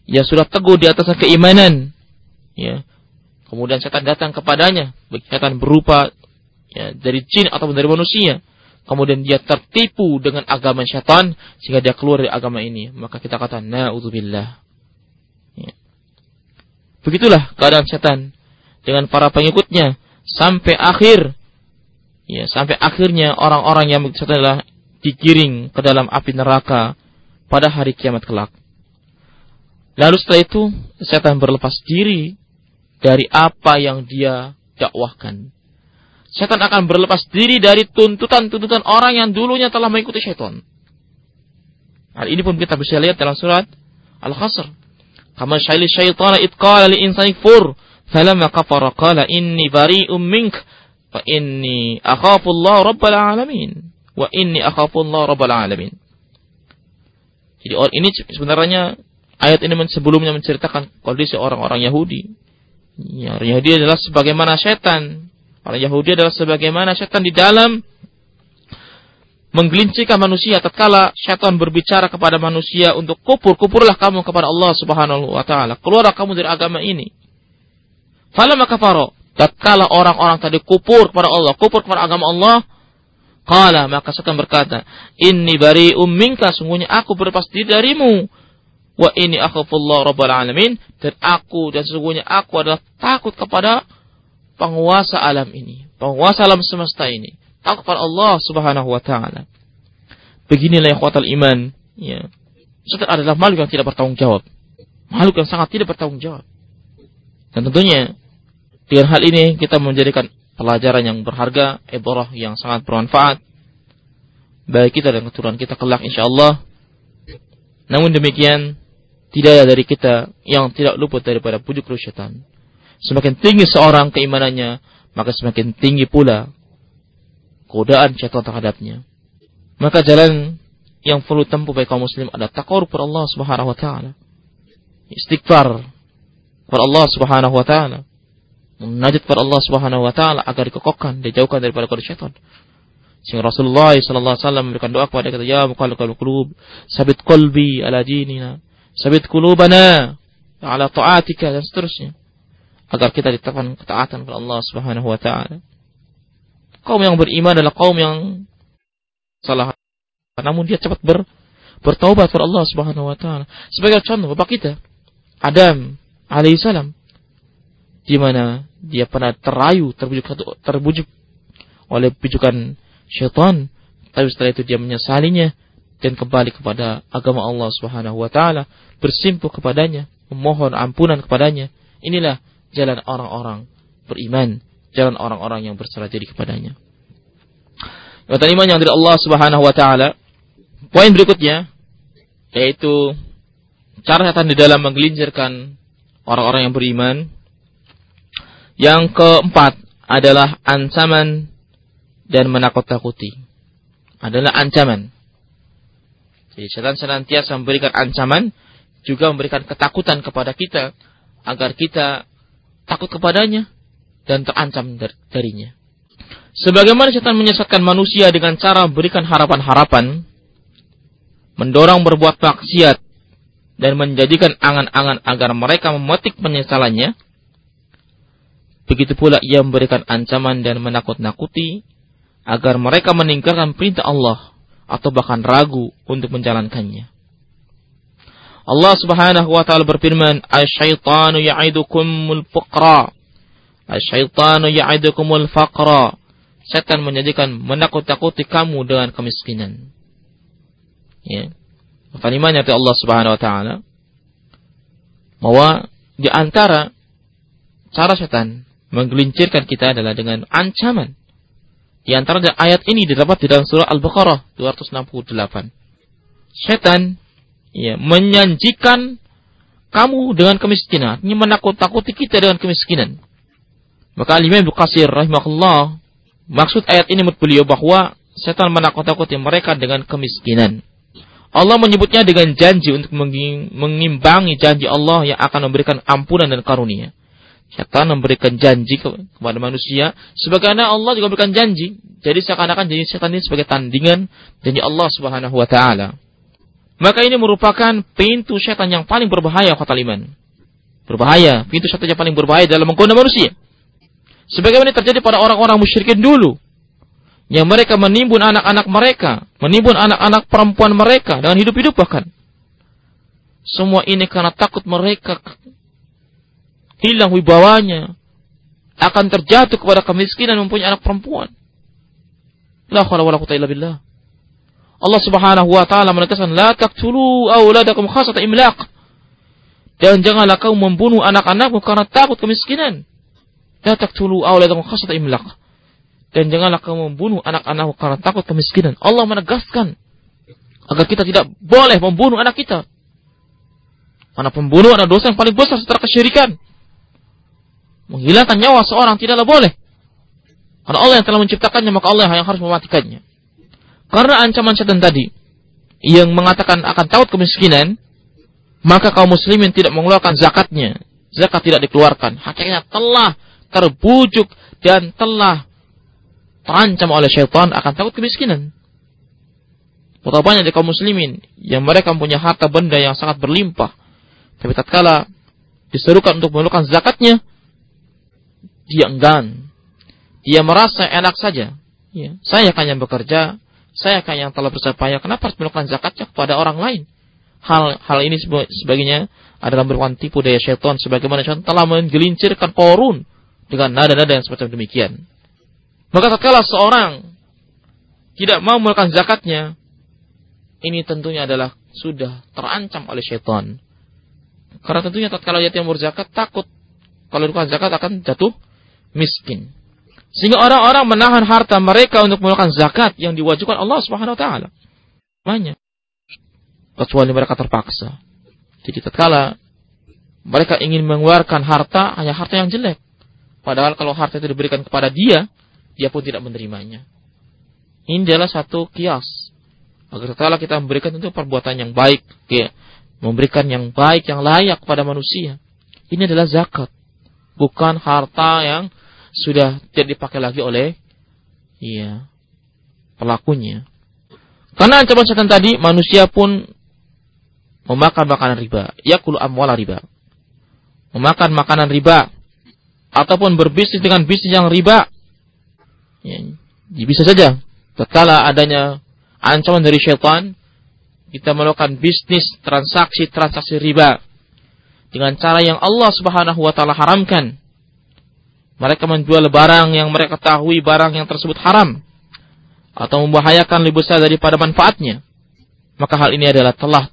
yang sudah teguh di atas keimanan. Ya. Kemudian setan datang kepadanya, setan berupa ya, dari jin ataupun dari manusia. Kemudian dia tertipu dengan agama setan sehingga dia keluar dari agama ini. Maka kita kata naudzubillah. Begitulah keadaan setan dengan para pengikutnya sampai akhir ya sampai akhirnya orang-orang yang setelah digiring ke dalam api neraka pada hari kiamat kelak. Lalu setelah itu setan berlepas diri dari apa yang dia dakwahkan. Setan akan berlepas diri dari tuntutan-tuntutan orang yang dulunya telah mengikuti setan. Hal ini pun kita bisa lihat dalam surat Al-Khasr kama syaili syaitana itqala li insani fur falamma kafara qala inni bari'um mink fa inni akhafu Allah rabbal alamin. Wa inni akhafu Allah rabbal alamin. Jadi orang ini sebenarnya ayat ini sebelumnya menceritakan kondisi orang-orang Yahudi. Ya, Yahudi adalah sebagaimana setan. Orang Yahudi adalah sebagaimana setan di dalam menggelincirkan manusia tatkala syaitan berbicara kepada manusia untuk kupur, kupurlah kamu kepada Allah Subhanahu wa taala. Keluarlah kamu dari agama ini. Falamma kafaro, tatkala orang-orang tadi kupur kepada Allah, kupur kepada agama Allah, qala maka setan berkata, "Inni bari'um minka, sungguhnya aku berlepas diri darimu." Wa ini akhafullah rabbal alamin dan aku dan sesungguhnya aku adalah takut kepada penguasa alam ini, penguasa alam semesta ini takut Allah Subhanahu wa taala. Beginilah kuatal iman, ya. Setan adalah makhluk yang tidak bertanggung jawab. Makhluk yang sangat tidak bertanggung jawab. Dan tentunya dengan hal ini kita menjadikan pelajaran yang berharga, ibrah yang sangat bermanfaat bagi kita dan keturunan kita kelak insyaallah. Namun demikian tidak ada dari kita yang tidak luput daripada pujuk roh syaitan. Semakin tinggi seorang keimanannya, maka semakin tinggi pula godaan syaitan terhadapnya. Maka jalan yang perlu tempuh bagi kaum muslim adalah takarub kepada Allah Subhanahu wa taala. Istighfar kepada Allah Subhanahu wa taala. Menajat kepada Allah Subhanahu wa taala agar dikokohkan, dijauhkan daripada kodok syaitan. Sehingga Rasulullah sallallahu alaihi wasallam memberikan doa kepada kita, ya muqallibal qulub, sabit qalbi ala dinina, sabit qulubana ala ta'atika dan seterusnya. Agar kita ditetapkan ketaatan kepada Allah Subhanahu wa taala. Kaum yang beriman adalah kaum yang salah. Namun dia cepat ber, bertaubat kepada Allah Subhanahu wa taala. Sebagai contoh bapak kita Adam alaihissalam di mana dia pernah terayu terbujuk terbujuk oleh pijukan syaitan. Tapi setelah itu dia menyesalinya dan kembali kepada agama Allah Subhanahu wa taala bersimpuh kepadanya memohon ampunan kepadanya. Inilah jalan orang-orang beriman jalan orang-orang yang berserah diri kepadanya Kata iman yang dari Allah Subhanahu wa taala poin berikutnya yaitu cara setan di dalam menggelincirkan orang-orang yang beriman yang keempat adalah ancaman dan menakut-takuti. Adalah ancaman. Jadi setan senantiasa memberikan ancaman, juga memberikan ketakutan kepada kita, agar kita takut kepadanya dan terancam darinya. Sebagaimana setan menyesatkan manusia dengan cara memberikan harapan-harapan, mendorong berbuat maksiat, dan menjadikan angan-angan agar mereka memetik penyesalannya, Begitu pula ia memberikan ancaman dan menakut-nakuti agar mereka meninggalkan perintah Allah atau bahkan ragu untuk menjalankannya. Allah Subhanahu wa taala berfirman, "Asy-syaitanu ya'idukumul faqra." Asy-syaitanu ya'idukumul faqra. Setan menjadikan menakut-nakuti kamu dengan kemiskinan. Ya. Kalimatnya dari Allah Subhanahu wa taala bahwa di antara cara setan menggelincirkan kita adalah dengan ancaman. Di antara ayat ini didapat di dalam surah Al-Baqarah 268. Setan ya, menyanjikan kamu dengan kemiskinan, ini menakut-takuti kita dengan kemiskinan. Maka Imam Ibnu Qasir rahimahullah maksud ayat ini menurut beliau bahwa setan menakut-takuti mereka dengan kemiskinan. Allah menyebutnya dengan janji untuk mengimbangi janji Allah yang akan memberikan ampunan dan karunia. Syaitan memberikan janji kepada manusia. Sebagaimana Allah juga memberikan janji. Jadi seakan-akan janji syaitan ini sebagai tandingan janji Allah subhanahu wa ta'ala. Maka ini merupakan pintu syaitan yang paling berbahaya kata iman. Berbahaya. Pintu syaitan yang paling berbahaya dalam menggoda manusia. Sebagaimana terjadi pada orang-orang musyrikin dulu. Yang mereka menimbun anak-anak mereka. Menimbun anak-anak perempuan mereka. Dengan hidup-hidup bahkan. Semua ini karena takut mereka hilang wibawanya, akan terjatuh kepada kemiskinan mempunyai anak perempuan. La khala wala quwwata illa billah. Allah Subhanahu wa taala menegaskan la taqtulu auladakum khasata imlaq. Dan janganlah kau membunuh anak-anakmu karena takut kemiskinan. Imlaq. Dan janganlah kau membunuh anak-anakmu karena takut kemiskinan. Allah menegaskan agar kita tidak boleh membunuh anak kita. Karena pembunuh adalah dosa yang paling besar setelah kesyirikan menghilangkan nyawa seorang tidaklah boleh. Karena Allah yang telah menciptakannya, maka Allah yang harus mematikannya. Karena ancaman setan tadi, yang mengatakan akan takut kemiskinan, maka kaum muslimin tidak mengeluarkan zakatnya. Zakat tidak dikeluarkan. Hakikatnya telah terbujuk dan telah terancam oleh syaitan akan takut kemiskinan. Betapa banyak di kaum muslimin yang mereka mempunyai harta benda yang sangat berlimpah. Tapi tatkala diserukan untuk mengeluarkan zakatnya, dia enggan. Dia merasa enak saja. Ya, saya kan yang bekerja, saya kan yang telah bersusah kenapa harus melakukan zakatnya kepada orang lain? Hal hal ini sebagainya adalah merupakan tipu daya syaitan sebagaimana syaitan telah menggelincirkan korun dengan nada-nada yang seperti demikian. Maka tatkala seorang tidak mau melakukan zakatnya, ini tentunya adalah sudah terancam oleh syaitan. Karena tentunya tatkala yatim berzakat takut kalau melakukan zakat akan jatuh miskin. Sehingga orang-orang menahan harta mereka untuk melakukan zakat yang diwajibkan Allah Subhanahu wa taala. Banyak. Kecuali mereka terpaksa. Jadi tatkala mereka ingin mengeluarkan harta hanya harta yang jelek. Padahal kalau harta itu diberikan kepada dia, dia pun tidak menerimanya. Ini adalah satu kias. Agar tatkala kita memberikan itu perbuatan yang baik, ya, memberikan yang baik, yang layak kepada manusia. Ini adalah zakat bukan harta yang sudah tidak dipakai lagi oleh iya pelakunya. Karena ancaman setan tadi manusia pun memakan makanan riba, yakulu amwala riba. Memakan makanan riba ataupun berbisnis dengan bisnis yang riba. Ya, bisa saja tatkala adanya ancaman dari syaitan kita melakukan bisnis transaksi-transaksi riba dengan cara yang Allah Subhanahu wa taala haramkan. Mereka menjual barang yang mereka ketahui barang yang tersebut haram atau membahayakan lebih besar daripada manfaatnya. Maka hal ini adalah telah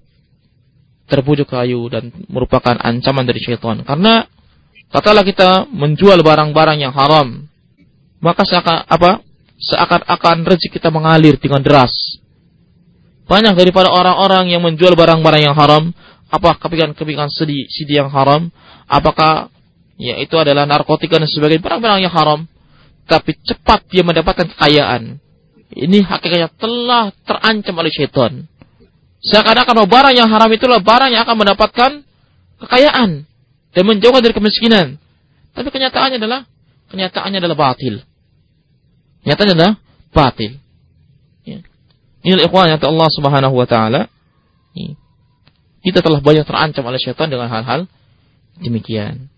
terbujuk kayu dan merupakan ancaman dari syaitan. Karena tatkala kita menjual barang-barang yang haram, maka seakan apa? Seakan-akan rezeki kita mengalir dengan deras. Banyak daripada orang-orang yang menjual barang-barang yang haram, apa kepikiran-kepikiran sedih, sedih yang haram, apakah ya itu adalah narkotika dan sebagainya, barang-barang yang haram, tapi cepat dia mendapatkan kekayaan. Ini hakikatnya telah terancam oleh syaitan. Seakan-akan barang yang haram itulah barang yang akan mendapatkan kekayaan dan menjauhkan dari kemiskinan. Tapi kenyataannya adalah kenyataannya adalah batil. Kenyataannya adalah batil. Ya. Ini ikhwan yang Allah Subhanahu wa taala. Kita telah banyak terancam oleh syaitan dengan hal-hal demikian.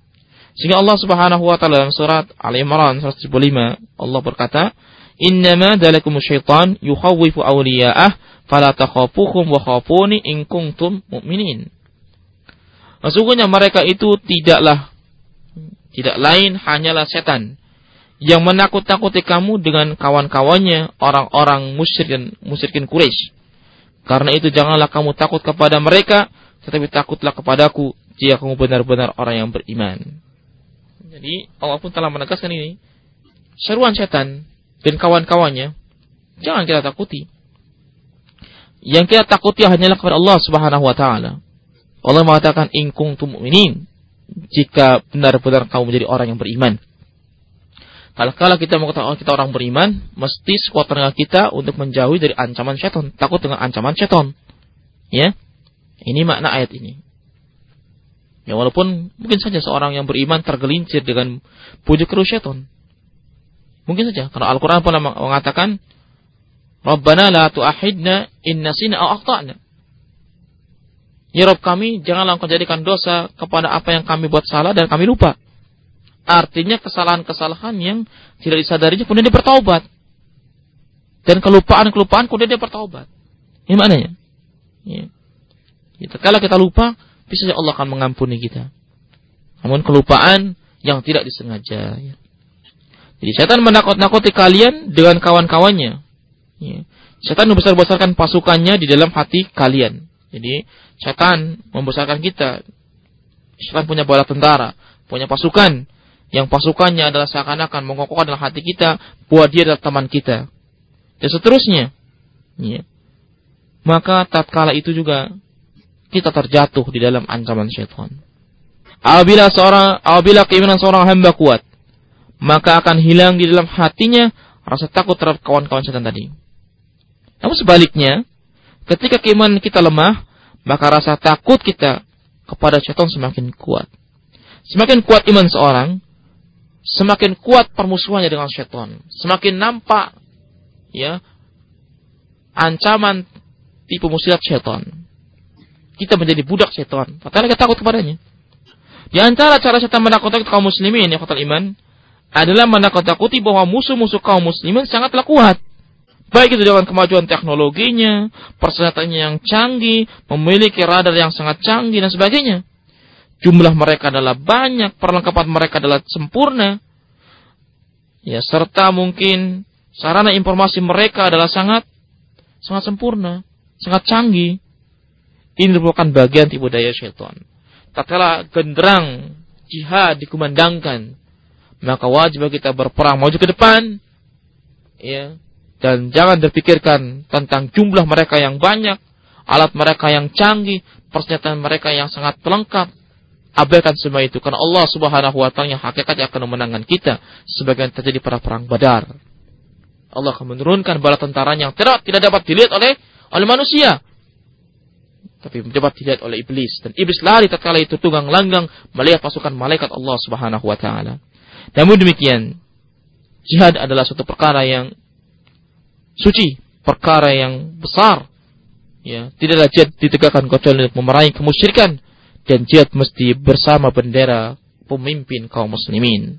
Sehingga Allah Subhanahu wa taala dalam surat Al-Imran 175 Allah berkata, "Innama dalakum syaitan yukhawwifu awliya'ah fala takhafuhum wa khafuni in kuntum mu'minin." Sesungguhnya mereka itu tidaklah tidak lain hanyalah setan yang menakut-nakuti kamu dengan kawan-kawannya orang-orang musyrikin musyrikin Quraisy karena itu janganlah kamu takut kepada mereka, tetapi takutlah kepadaku jika kamu benar-benar orang yang beriman. Jadi Allah pun telah menegaskan ini. Seruan setan dan kawan-kawannya jangan kita takuti. Yang kita takuti hanyalah kepada Allah Subhanahu wa taala. Allah mengatakan in kuntum jika benar-benar kamu menjadi orang yang beriman. Kalau kala kita mengatakan kita orang beriman, mesti sekuat tenaga kita untuk menjauhi dari ancaman setan, takut dengan ancaman setan. Ya. Ini makna ayat ini. Ya walaupun mungkin saja seorang yang beriman tergelincir dengan puji keru setan. Mungkin saja karena Al-Qur'an pun mengatakan Rabbana la tu'ahidna in nasina aw akhtana. Ya Rabb kami, janganlah engkau jadikan dosa kepada apa yang kami buat salah dan kami lupa. Artinya kesalahan-kesalahan yang tidak disadarinya kemudian dia bertaubat. Dan kelupaan-kelupaan kemudian dia bertaubat. Ini maknanya. Ya. Ya, kalau kita lupa, bisa Allah akan mengampuni kita. Namun kelupaan yang tidak disengaja. Ya. Jadi setan menakut-nakuti kalian dengan kawan-kawannya. Ya. Setan membesar-besarkan pasukannya di dalam hati kalian. Jadi setan membesarkan kita. Setan punya bala tentara, punya pasukan yang pasukannya adalah seakan-akan mengokohkan dalam hati kita bahwa dia adalah teman kita. Dan seterusnya. Ya. Maka tatkala itu juga kita terjatuh di dalam ancaman syaitan. Apabila seorang apabila keimanan seorang hamba kuat, maka akan hilang di dalam hatinya rasa takut terhadap kawan-kawan setan tadi. Namun sebaliknya, ketika keimanan kita lemah, maka rasa takut kita kepada syaitan semakin kuat. Semakin kuat iman seorang, semakin kuat permusuhannya dengan syaitan. Semakin nampak ya ancaman tipu muslihat syaitan. Kita menjadi budak syaitan. Padahal kita takut kepadanya. Di antara cara syaitan menakut-nakuti kaum muslimin yang iman adalah menakut-nakuti bahwa musuh-musuh kaum muslimin sangatlah kuat. Baik itu dengan kemajuan teknologinya, persenjataannya yang canggih, memiliki radar yang sangat canggih dan sebagainya jumlah mereka adalah banyak, perlengkapan mereka adalah sempurna. Ya, serta mungkin sarana informasi mereka adalah sangat sangat sempurna, sangat canggih. Ini merupakan bagian tipu daya syaitan. Tatkala genderang jihad dikumandangkan, maka wajib kita berperang maju ke depan, ya, dan jangan berpikirkan tentang jumlah mereka yang banyak, alat mereka yang canggih, persenjataan mereka yang sangat lengkap, abaikan semua itu karena Allah Subhanahu wa taala yang hakikatnya akan memenangkan kita sebagaimana terjadi pada perang Badar. Allah akan menurunkan bala tentara yang tidak tidak dapat dilihat oleh oleh manusia. tapi dapat dilihat oleh iblis dan iblis lari tatkala itu tunggang langgang melihat pasukan malaikat Allah Subhanahu wa taala. Namun demikian, jihad adalah suatu perkara yang suci, perkara yang besar. Ya, tidaklah jihad ditegakkan kecuali untuk memerangi kemusyrikan dan jihad mesti bersama bendera pemimpin kaum muslimin.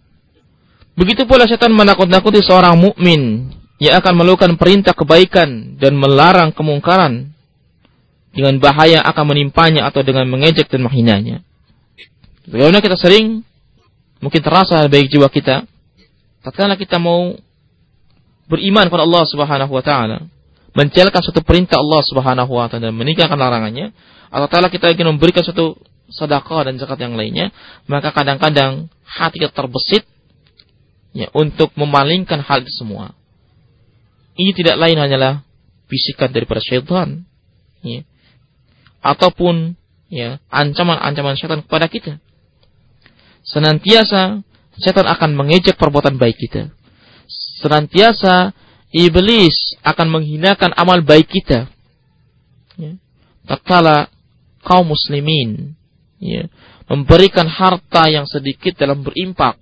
Begitu pula setan menakut-nakuti seorang mukmin yang akan melakukan perintah kebaikan dan melarang kemungkaran dengan bahaya akan menimpanya atau dengan mengejek dan menghinanya. Bagaimana kita sering mungkin terasa baik jiwa kita tatkala kita mau beriman kepada Allah Subhanahu wa taala, menjalankan suatu perintah Allah Subhanahu wa taala dan meninggalkan larangannya, atau taala kita ingin memberikan suatu sedekah dan zakat yang lainnya, maka kadang-kadang hati kita terbesit ya untuk memalingkan hal itu semua. Ini tidak lain hanyalah bisikan daripada syaitan. Ya. Ataupun ya ancaman-ancaman syaitan kepada kita. Senantiasa setan akan mengejek perbuatan baik kita. Senantiasa iblis akan menghinakan amal baik kita. Ya. Tatkala kaum muslimin ya, memberikan harta yang sedikit dalam berimpak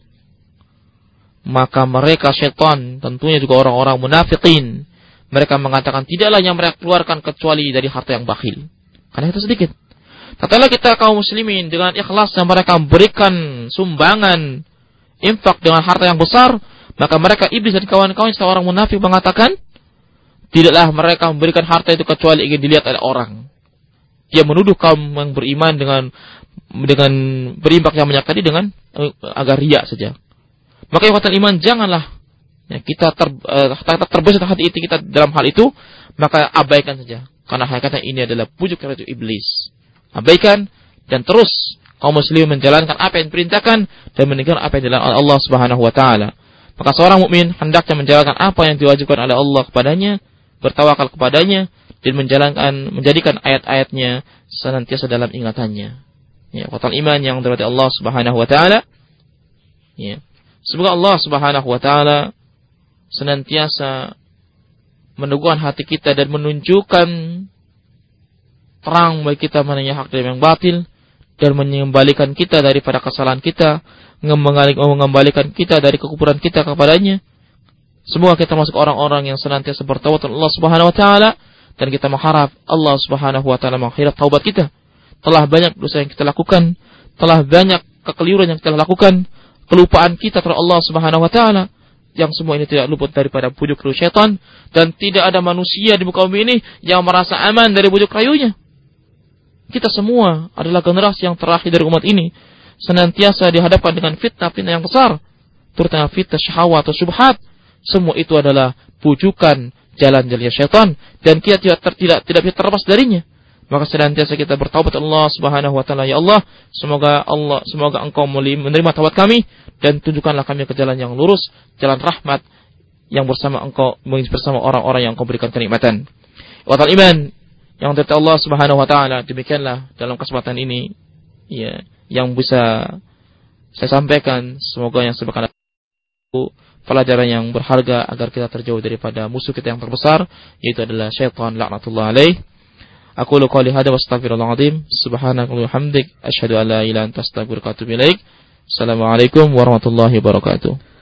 maka mereka setan tentunya juga orang-orang munafikin mereka mengatakan tidaklah yang mereka keluarkan kecuali dari harta yang bakhil karena itu sedikit Katakanlah kita kaum muslimin dengan ikhlas yang mereka memberikan sumbangan infak dengan harta yang besar, maka mereka iblis dan kawan-kawan seorang munafik mengatakan, tidaklah mereka memberikan harta itu kecuali ingin dilihat oleh orang. Dia menuduh kaum yang beriman dengan dengan berimpak yang banyak tadi dengan uh, agar riak saja. Maka kekuatan iman janganlah ya, kita ter, uh, terbesit hati itu kita dalam hal itu, maka abaikan saja. Karena hakikatnya ini adalah pujuk itu iblis. Abaikan dan terus kaum muslim menjalankan apa yang diperintahkan dan meninggalkan apa yang dilakukan Allah Subhanahu wa taala. Maka seorang mukmin hendaknya menjalankan apa yang diwajibkan oleh Allah kepadanya, bertawakal kepadanya dan menjalankan menjadikan ayat-ayatnya senantiasa dalam ingatannya. Ya, kekuatan iman yang dari Allah Subhanahu wa taala. Ya. Semoga Allah Subhanahu wa taala senantiasa meneguhkan hati kita dan menunjukkan terang bagi kita mana yang hak dan yang batil dan mengembalikan kita daripada kesalahan kita, mengembalikan kita dari kekufuran kita kepadanya. Semoga kita masuk orang-orang yang senantiasa bertawat Allah Subhanahu wa taala dan kita mengharap Allah Subhanahu wa taala mengakhiri taubat kita. Telah banyak dosa yang kita lakukan, telah banyak kekeliruan yang kita lakukan, kelupaan kita terhadap Allah Subhanahu wa taala yang semua ini tidak luput daripada bujuk rayu syaitan dan tidak ada manusia di muka bumi ini yang merasa aman dari bujuk rayunya. Kita semua adalah generasi yang terakhir dari umat ini senantiasa dihadapkan dengan fitnah-fitnah yang besar, terutama fitnah syahwat atau subhat. Semua itu adalah bujukan jalan-jalan syaitan dan kita tidak tidak tidak bisa terlepas darinya maka senantiasa kita bertaubat Allah Subhanahu wa taala ya Allah semoga Allah semoga engkau menerima taubat kami dan tunjukkanlah kami ke jalan yang lurus jalan rahmat yang bersama engkau bersama orang-orang yang engkau berikan kenikmatan Watal iman yang dari Allah Subhanahu wa taala demikianlah dalam kesempatan ini ya yang bisa saya sampaikan semoga yang sebagai pelajaran yang berharga agar kita terjauh daripada musuh kita yang terbesar yaitu adalah syaitan laknatullah alaih Aku lu qouli hadza wa astaghfirullahal azim. Subhanakallahumma wa hamdik asyhadu an la ilaha illa anta astaghfiruka wa atubu ilaik. Assalamualaikum warahmatullahi wabarakatuh.